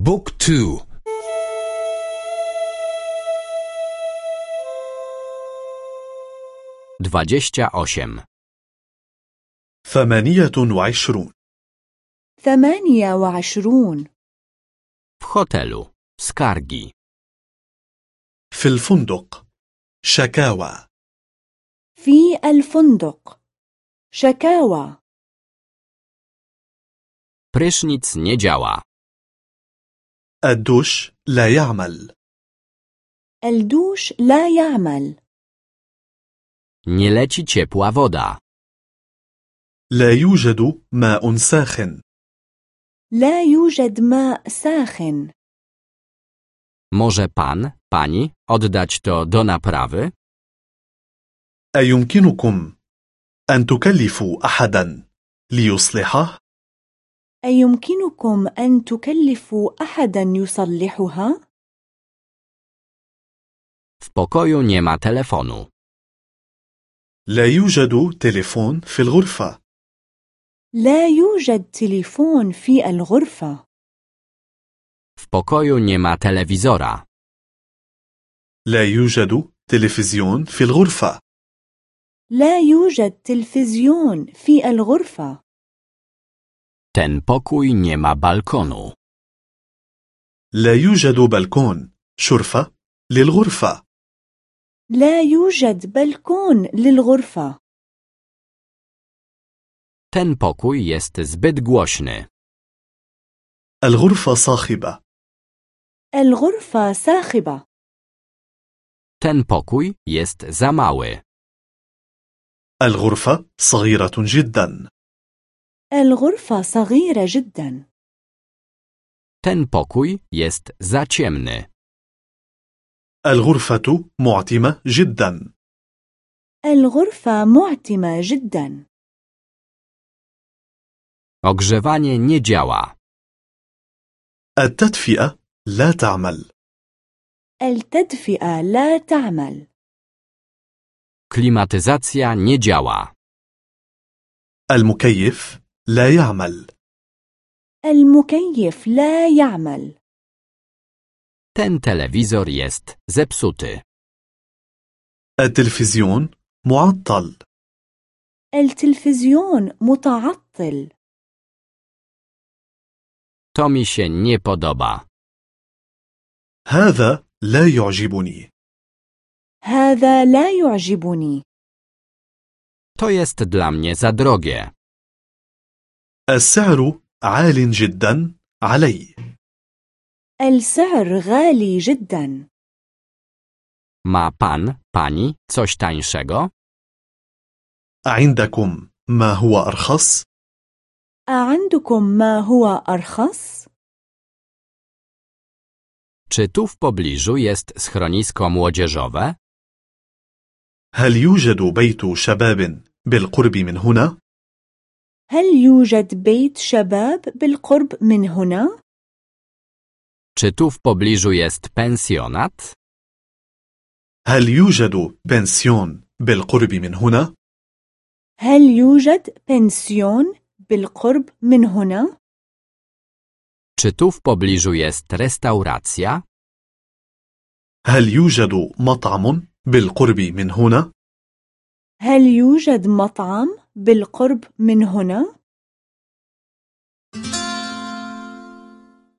بوك تو dwadzieścia osiem ثمانية وعشرون ثمانية وعشرون w hotelu skargi في الفندق شكاوى في الفندق شكاوى prysznic nie działa الدوش لا يعمل. الدوش لا يعمل. Nie leci ciepła woda. لا يوجد ماء ساخن. لا يوجد ماء ساخن. Może pan pani oddać to do naprawy? أيمكنكم أن تكلفوا أحدا ليصلحه؟ أيمكنكم أن تكلفوا أحدا يصلحها؟ w pokoju nie ma telefonu. لا يوجد تليفون في الغرفة. لا يوجد تليفون في الغرفة. W pokoju nie ma telewizora. لا يوجد تلفزيون في الغرفة. لا يوجد تلفزيون في الغرفة. Ten pokój nie ma balkonu. لا يوجد بلكون شرفة للغرفة. لا يوجد بلكون للغرفة. Ten pokój jest zbyt głośny. الغرفة صاخبة. الغرفة صاخبة. Ten pokój jest za mały. الغرفة صغيرة جدا. الغرفة صغيرة جدا. Ten pokój jest za ciemny. الغرفة معتمة جدا. الغرفة معتمة جدا. Ogrzewanie nie działa. التدفئة لا تعمل. التدفئة لا تعمل. Klimatyzacja nie działa. المكيف لا يعمل. المكيف لا يعمل. ten telewizor jest zepsuty التلفزيون معطل. التلفزيون متعطل. To mi się nie podoba. هذا لا يعجبني. هذا لا يعجبني. To jest dla mnie za drogie. السعر عال جدا علي السعر غالي جدا ma pan pani coś tańszego عندكم ما هو أرخص؟ أعندكم ما هو أرخص؟ czy tu w pobliżu jest schronisko młodzieżowe هل يوجد بيت شباب بالقرب من هنا؟ هل يوجد بيت شباب بالقرب من هنا؟ czy tu w pobliżu jest pensjonat هل يوجد بنسيون بالقرب من هنا؟ هل يوجد بنسيون بالقرب من هنا؟ czy tu w pobliżu jest restauracja هل يوجد مطعم بالقرب من هنا؟ هل يوجد مطعم بالقرب من هنا؟